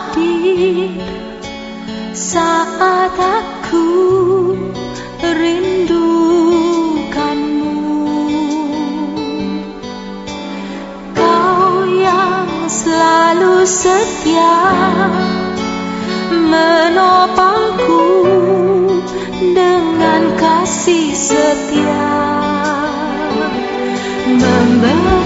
hadir saat aku rindukanmu Kau yang selalu setia menopangku dengan kasih setia. Memberi